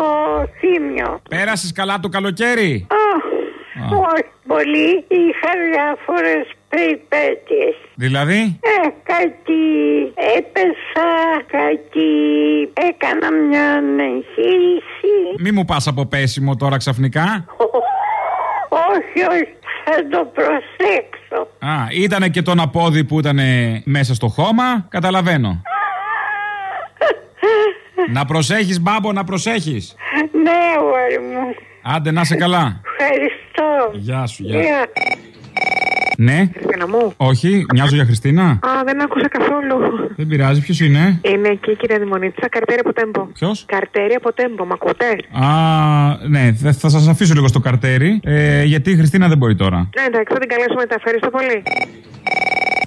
θύμιο. Πέρασες καλά το καλοκαίρι; Α, όχι πολύ. Είχα διάφορες περιπέτειες. Δηλαδή, Ε, κάτι έπεσα, κάτι έκανα μια εγχείρηση. μη μου πας από πέσιμο τώρα ξαφνικά. Όχι, όχι, θα το προσέξω. Α, ήτανε και τον απόδι που ήταν μέσα στο χώμα. Καταλαβαίνω. να προσέχεις μπάμπο, να προσέχεις. Ναι, αγόρι μου. Άντε να σε καλά. Ευχαριστώ. Γεια σου, γεια. Γεια. Ναι. Χριστίνα μου. Όχι, μοιάζω για Χριστίνα. Α, δεν άκουσα καθόλου. Δεν πειράζει, ποιος είναι; Είναι εκεί, κυρία Δημονίτσα, καρτέρι από τέμπο. Ποιος; Καρτέρι από τέμπο, μ' ακούτε; Α, ναι, θε- θα σας αφήσω λίγο στο καρτέρι. Ε, γιατί η Χριστίνα δεν μπορεί τώρα. Ναι, εντάξει, θα την καλέσω μετά. Ευχαριστώ πολύ.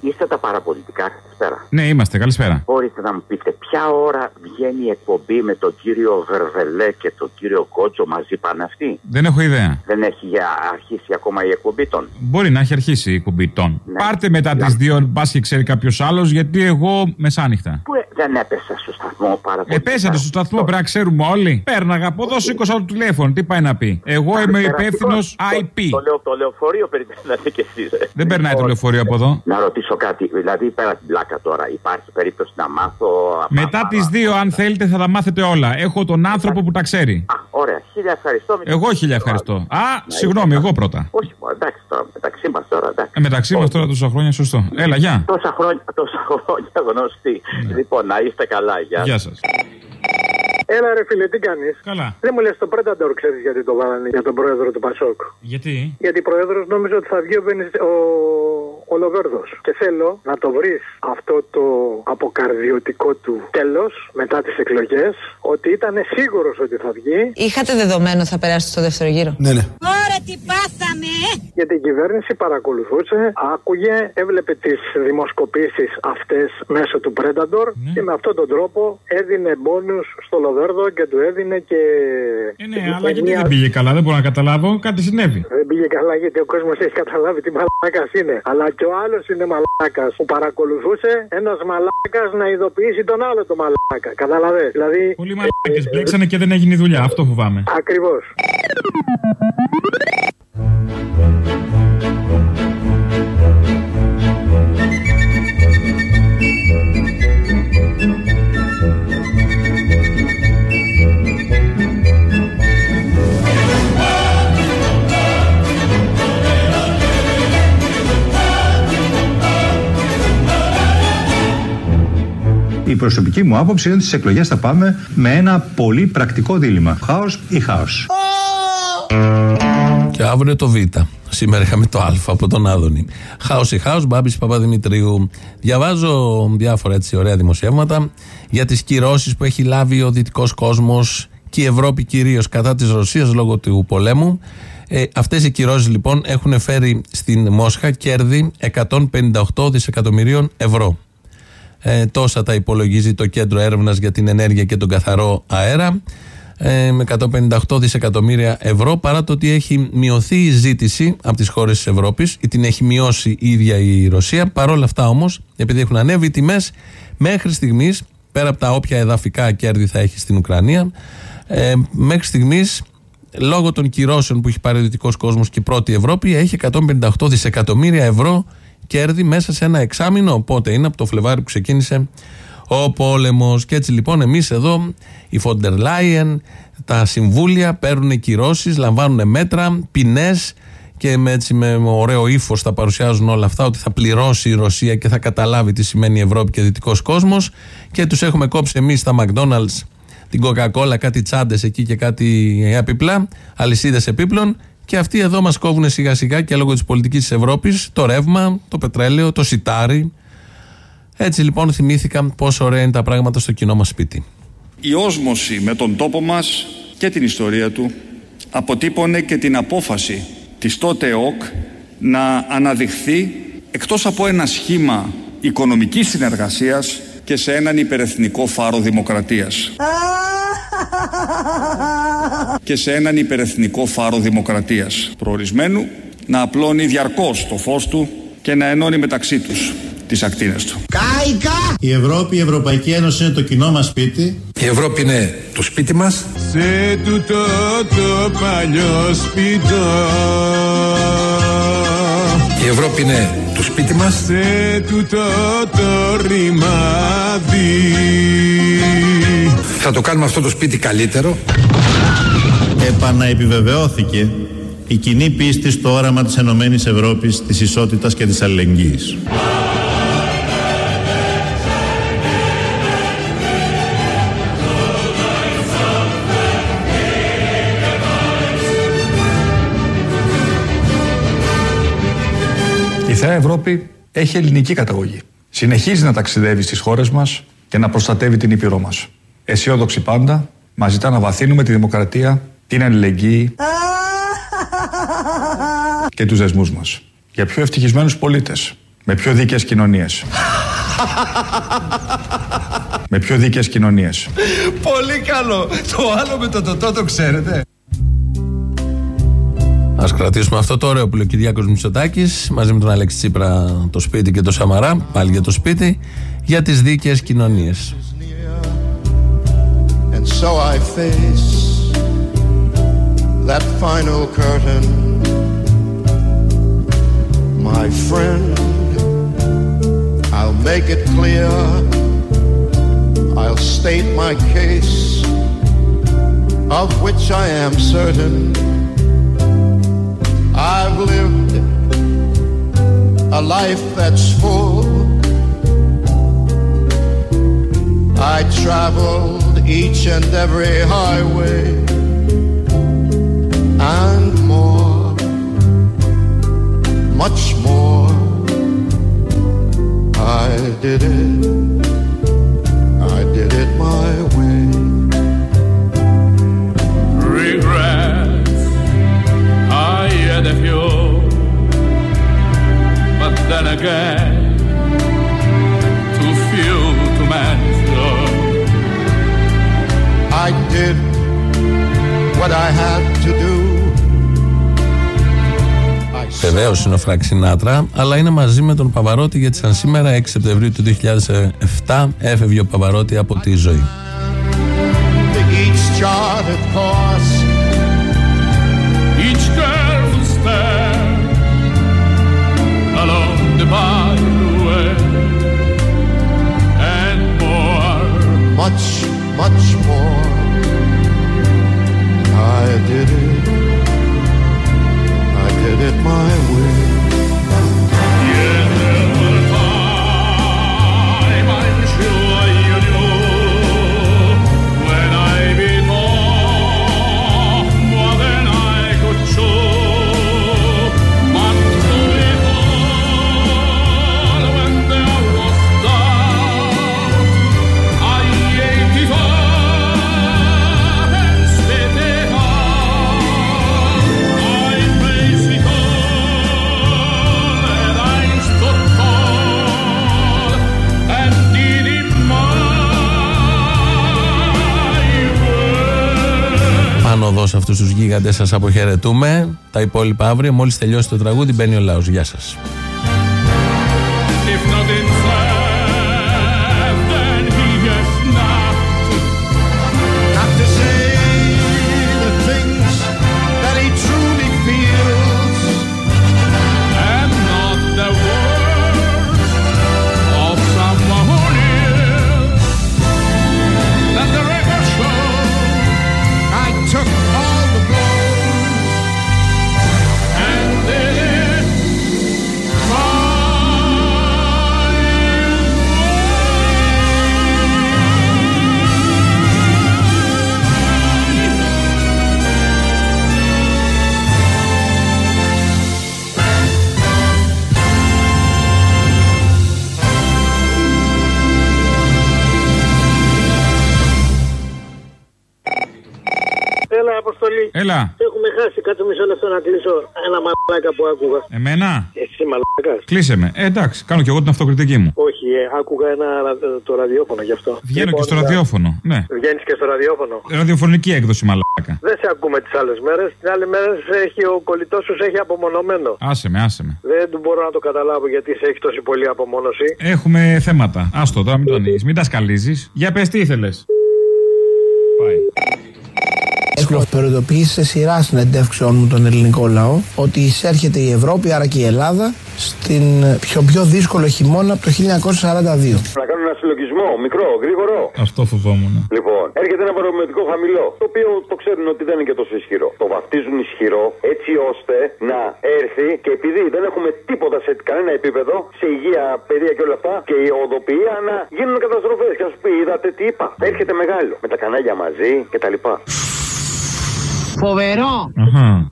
Είστε τα παραπολιτικά, καλησπέρα. Ναι, είμαστε, καλησπέρα. Μπορείτε να μου πείτε ποια ώρα βγαίνει η εκπομπή με τον κύριο Βερβελέ και τον κύριο Κότσο μαζί πάνε αυτοί; Δεν έχω ιδέα. Δεν έχει για αρχίσει ακόμα η εκπομπή των; Μπορεί να έχει αρχίσει η κουμπί των. Ναι. Πάρτε μετά τις δύο, μπα και ξέρει κάποιος άλλος, γιατί εγώ μεσάνυχτα. Που ε, δεν έπεσα στο σταθμό πάρα πολύ. Επέσατε στο σταθμό, πρέπει να ξέρουμε όλοι. Πέρναγα από εδώ, σήκωσα το τηλέφωνο. Τι πάει να πει; Εγώ είμαι υπεύθυνος IP. Το, λέω, το λεωφορείο περιμένατε κι εσείς. Δεν περνάει το λεωφορείο από εδώ. Να ρωτήσω κάτι, δηλαδή πέρα από την πλάκα τώρα, υπάρχει περίπτωση να μάθω. Μετά τις δύο, αν θέλετε, θα τα μάθετε όλα. Έχω τον άνθρωπο που τα ξέρει. Ωραία, χίλια ευχαριστώ. Εγώ χίλια ευχαριστώ. Α, συγγνώμη, εγώ πρώτα. Όχι, μόνο, εντάξει τώρα, μεταξύ μας τώρα, εντάξει. Ε, μεταξύ μας τώρα τόσα χρόνια, σωστό. Έλα, γεια. Τόσα χρόνια, τόσα χρόνια γνωστή. Λοιπόν, να είστε καλά, γεια. Γεια σας. Έλα ρε φίλε, τι κάνεις; Καλά. Δεν μου λες το Predator, ξέρεις γιατί το βάλανε για τον πρόεδρο του Πασόκ. Γιατί; Γιατί ο πρόεδρος νόμιζε ότι θα βγει ο, Βενιζ... ο... ο Λοβέρδο. Και θέλω να το βρεις αυτό το αποκαρδιωτικό του τέλος μετά τις εκλογές, ότι ήταν σίγουρος ότι θα βγει. Είχατε δεδομένο θα περάσετε στο δεύτερο γύρο; Ναι, ναι. Ωραία, τι πάθαμε! Γιατί η κυβέρνηση παρακολουθούσε, άκουγε, έβλεπε τις δημοσκοπήσεις αυτές μέσω του Predator και με αυτόν τον τρόπο έδινε μπόνους στο Λοβέρδο και του έδινε και. Ε, ναι, αλλά γιατί δεν πήγε καλά, δεν μπορώ να καταλάβω. Κάτι συνέβη. Δεν πήγε καλά γιατί ο κόσμος έχει καταλάβει τι μαλάκας είναι. Αλλά και ο άλλος είναι μαλάκας που παρακολουθούσε ένας μαλάκας να ειδοποιήσει τον άλλο το μαλάκα. Καταλαβέ. Δηλαδή. Πολλοί μαλάκες μπλέξανε και δεν έγινε η δουλειά. Αυτό φοβάμαι. Ακριβώς. Η προσωπική μου άποψη είναι ότι στις εκλογές θα πάμε με ένα πολύ πρακτικό δίλημα. Χάος ή χάος. Και αύριο το Β. Σήμερα είχαμε το Α από τον Άδωνη. Χάος ή χάος, Μπάμπης Παπαδημητρίου. Διαβάζω διάφορα έτσι ωραία δημοσιεύματα για τις κυρώσεις που έχει λάβει ο δυτικός κόσμος και η Ευρώπη κυρίως κατά της Ρωσίας λόγω του πολέμου. Ε, Αυτές οι κυρώσεις λοιπόν έχουν φέρει στην Μόσχα κέρδη 158 δισεκατομμυρίων ευρώ. Ε, τόσα τα υπολογίζει το Κέντρο Έρευνας για την Ενέργεια και τον Καθαρό Αέρα. Ε, με 158 δισεκατομμύρια ευρώ παρά το ότι έχει μειωθεί η ζήτηση από τις χώρες της Ευρώπης ή την έχει μειώσει η ίδια η Ρωσία. Παρόλα αυτά όμως επειδή έχουν ανέβει οι τιμές μέχρι στιγμής πέρα από τα όποια εδαφικά κέρδη θα έχει στην Ουκρανία ε, μέχρι στιγμής λόγω των κυρώσεων που έχει πάρει ο δυτικός κόσμος και η πρώτη Ευρώπη έχει 158 δισεκατομμύρια ευρώ κέρδη μέσα σε ένα εξάμεινο πότε είναι από το Φλεβάρι που ξεκίνησε ο πόλεμος. Και έτσι λοιπόν εμείς εδώ, η Φόντερ Λάιεν, τα συμβούλια παίρνουν κυρώσεις, λαμβάνουν μέτρα, ποινές και με, έτσι, με ωραίο ύφος θα παρουσιάζουν όλα αυτά ότι θα πληρώσει η Ρωσία και θα καταλάβει τι σημαίνει Ευρώπη και δυτικός κόσμος. Και τους έχουμε κόψει εμείς στα McDonald's την Coca-Cola, κάτι τσάντες εκεί και κάτι έπιπλα, αλυσίδες επίπλων. Και αυτοί εδώ μας κόβουν σιγά σιγά και λόγω της πολιτικής της Ευρώπης το ρεύμα, το πετρέλαιο, το σιτάρι, έτσι λοιπόν θυμήθηκα πόσο ωραία είναι τα πράγματα στο κοινό μας σπίτι. Η όσμωση με τον τόπο μας και την ιστορία του αποτύπωνε και την απόφαση της τότε ΕΟΚ να αναδειχθεί εκτός από ένα σχήμα οικονομικής συνεργασίας και σε έναν υπερεθνικό φάρο δημοκρατίας. Και σε έναν υπερεθνικό φάρο δημοκρατίας προορισμένου να απλώνει διαρκώς το φως του και να ενώνει μεταξύ τους τις ακτίνες του. Κάικα! Η Ευρώπη, η Ευρωπαϊκή Ένωση είναι το κοινό μας σπίτι. Η Ευρώπη είναι το σπίτι μας. Σε τούτο το παλιό σπίτι Η Ευρώπη είναι το σπίτι μας. Σε τούτο το ρημάδι Θα το κάνουμε αυτό το σπίτι καλύτερο. Επαναεπιβεβαιώθηκε η κοινή πίστη στο όραμα της Ενωμένης Ευρώπης, της ισότητας και της αλληλεγγύης. Η Θεά Ευρώπη έχει ελληνική καταγωγή. Συνεχίζει να ταξιδεύει στις χώρες μας και να προστατεύει την Ήπειρό μας. Αισιόδοξη πάντα, μας ζητά να βαθύνουμε τη δημοκρατία, την αλληλεγγύη και τους δεσμούς μας. Για πιο ευτυχισμένους πολίτες, με πιο δίκαιες κοινωνίες. με πιο δίκαιες κοινωνίες. Πολύ καλό Το άλλο με το τοτό το ξέρετε Α κρατήσουμε αυτό το ωραίο που λέει ο Κυριάκος Μητσοτάκης μαζί με τον Αλέξη Τσίπρα το σπίτι και το Σαμαρά, πάλι για το σπίτι, για τις δίκαιες κοινωνίες. And so I face that final curtain. My friend I'll make it clear. I'll state my case Of which I am certain. I've lived a life that's full. I traveled each and every highway and more, much more. I did it, I did it my way. Regrets, I had a few, but then again, I did what I had to do. Βεβαίως είναι ο Φρανκ Σινάτρα, αλλά είναι μαζί με τον Παβαρότη γιατί σαν σήμερα 6 Σεπτεμβρίου του 2007 έφευγε ο Παβαρότη από τη ζωή. Each charted course, each careful step along the byway, and more, much, much more. I did it, I did it my way. Αυτούς τους γίγαντες σας αποχαιρετούμε. Τα υπόλοιπα αύριο, μόλις τελειώσει το τραγούδι, μπαίνει ο λαός. Γεια σας. Μισό λεπτό να κλείσω ένα μαλάκα που άκουγα. Εμένα; Εσύ μαλάκας. Κλείσε με. Ε, εντάξει, κάνω κι εγώ την αυτοκριτική μου. Όχι, ε, άκουγα ένα, ρα- το ραδιόφωνο γι' αυτό. Βγαίνω και στο Λοιπόν, ραδιόφωνο. Ναι. Βγαίνεις και στο ραδιόφωνο. Ραδιοφωνική έκδοση, μαλάκα. Δεν σε ακούμε τις άλλες μέρες. Την άλλη μέρα έχει ο κολλητός σου σε έχει απομονωμένο. Άσε με, άσε με. Δεν του μπορώ να το καταλάβω γιατί σε έχει τόση πολύ απομόνωση. Έχουμε θέματα. Άστο τώρα, μην το ανοίγεις. Μην τα σκαλίζεις. Για πες, τι ήθελες. Προειδοποιήσει σε σειρά συνεντεύξεων μου τον ελληνικό λαό ότι εισέρχεται η Ευρώπη, άρα και η Ελλάδα, στην πιο, πιο δύσκολο χειμώνα από το 1942. Να κάνω ένα συλλογισμό, μικρό, γρήγορο. Αυτό φοβόμουν. Λοιπόν, έρχεται ένα παρομοιωτικό χαμηλό, το οποίο το ξέρουν ότι δεν είναι και τόσο ισχυρό. Το βαφτίζουν ισχυρό έτσι ώστε να έρθει και επειδή δεν έχουμε τίποτα σε κανένα επίπεδο, σε υγεία, παιδεία και όλα αυτά, και η οδοποιία να γίνουν καταστροφές. Και α σου πει, είδατε τι είπα. Έρχεται μεγάλο. Με τα κανάλια μαζί κτλ. Φοβερό!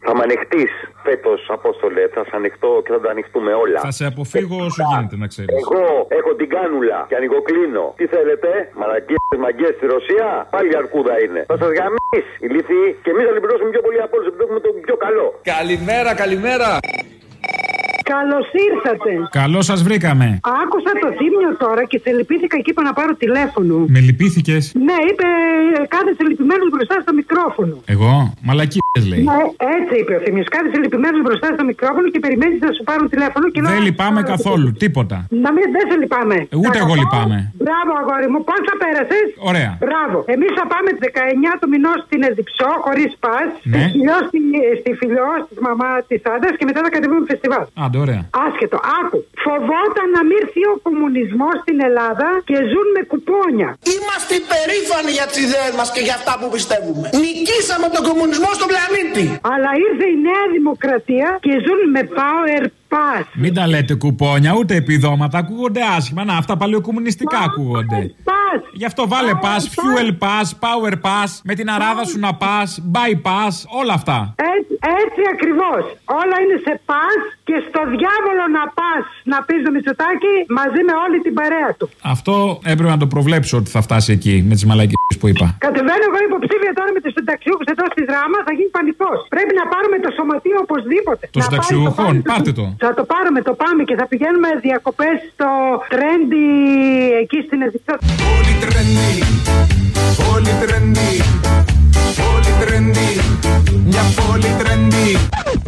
Θα με ανοιχτείς φέτος, Απόστολε. Θα σε ανοιχτώ και θα τα ανοιχτούμε όλα. Θα σε αποφύγω όσο γίνεται να ξέρεις. Εγώ έχω την κάνουλα και ανοιγοκλίνω. Τι θέλετε, μαλακίε μαγκές στη Ρωσία, πάλι αρκούδα είναι. Θα σας γαμίσει η λύθη και εμείς θα την πληρώσουμε πιο πολύ από όλους επειδή έχουμε το πιο καλό. Καλημέρα, καλημέρα. Καλώς ήρθατε. Καλό σας βρήκαμε. Άκουσα το θύμιο τώρα και σε λυπήθηκα και είπα να πάρω τηλέφωνο. Με λυπήθηκες; Ναι, είπε κάθεσαι λυπημένο μπροστά στο μικρόφωνο. Εγώ, μαλακίες λέει. Ναι, έτσι είπε ο θύμιο. Κάθεσαι λυπημένο μπροστά στο μικρόφωνο και περιμένεις να σου πάρουν τηλέφωνο. Και Δεν λέω, λυπάμαι «Α, καθόλου, τίποτα. Να μην δεν σε λυπάμαι. Ε, Ούτε εγώ λυπάμαι. Μπράβο, αγόρι μου. Πώς θα πέρασες; Ωραία. Μπράβο. Εμείς θα πάμε 19 του μηνό στην Εδιψό, χωρίς πας. Ναι. Στη φιλιό, στη, στη φιλιός, στη μαμά της άντρα και μετά θα κατεβούμε φεστιβάλ. Άντε, ωραία. Άσχετο, άκου. Φοβόταν να μην έρθει ο κομμουνισμός στην Ελλάδα και ζουν με κουπόνια. Είμαστε υπερήφανοι για τις ιδέες μας και για αυτά που πιστεύουμε. Νικήσαμε τον κομμουνισμό στον πλανήτη. Αλλά ήρθε η Νέα Δημοκρατία και ζουν με power pass. Μην τα λέτε κουπόνια, ούτε επιδόματα. Ακούγονται άσχημα. Να, αυτά παλαιοκομμουνιστικά ακούγονται. Γι' αυτό βάλε pass, fuel pass, power pass, με την αράδα σου να πας, bypass, όλα αυτά. Έτσι, έτσι ακριβώς. Όλα είναι σε πα και στο διάβολο να πας να πεις το Μητσοτάκι μαζί με όλη την παρέα του. Αυτό έπρεπε να το προβλέψω ότι θα φτάσει εκεί με τις μαλακίες που είπα. Κατεβαίνω εγώ υποψήφια τώρα με τους συνταξιούχους εδώ στη δράμα, θα γίνει πανικός. Πρέπει να πάρουμε το σωματείο οπωσδήποτε. Των Να πάρει συνταξιούχων, πάρει πάρτε το. Θα το πάρουμε, το πάμε και θα πηγαίνουμε διακοπές στο τρέντι εκεί στην Εζητό. Πολύ τρέντι, πολύ τρέντι, πολύ τρέντι, μια πολύ τρέντι.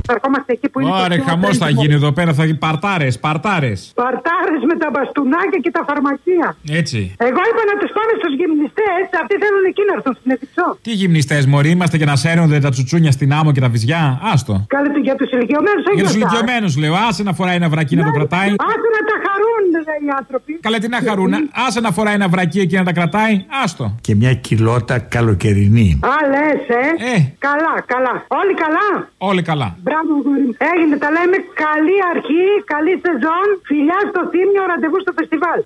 Θα ερχόμαστε εκεί που είναι. το Ωραία, πιο χαμός θα τρέντο. γίνει εδώ πέρα, θα γίνει παρτάρες, παρτάρες. Παρτάρες με τα μπαστούνάκια και τα φαρμακεία. Έτσι. Εγώ είπα να τους πάμε στους γυμνιστές, αυτοί θέλουν εκεί να έρθουν στην Εζητό. Τι γυμνιστές, Μωρή, είμαστε και να σέρνονται τα τσουτσούνια στην άμμο και τα βυζιά; Άστο. Κάλε του για τους ηλικιωμένους, όχι Για τους αυτά. ηλικιωμένους λέω, άσε να φοράει ένα βρακί να το κρατάει. Άσε να τα χαρούν λέει, οι άνθρωποι. Καλά, τι να χαρούν, άσε να φοράει ένα βρακί εκεί να τα κρατάει. Άστο. Και μια κοιλότα καλοκαιρινή. Α, λε, ε. Καλά, καλά. Όλοι καλά; Όλοι καλά. Μπράβο, γόρι μου. Έγινε, τα λέμε. Καλή αρχή, καλή σεζόν. Φιλιά στο θύμιο, ραντεβού στο φεστιβάλ.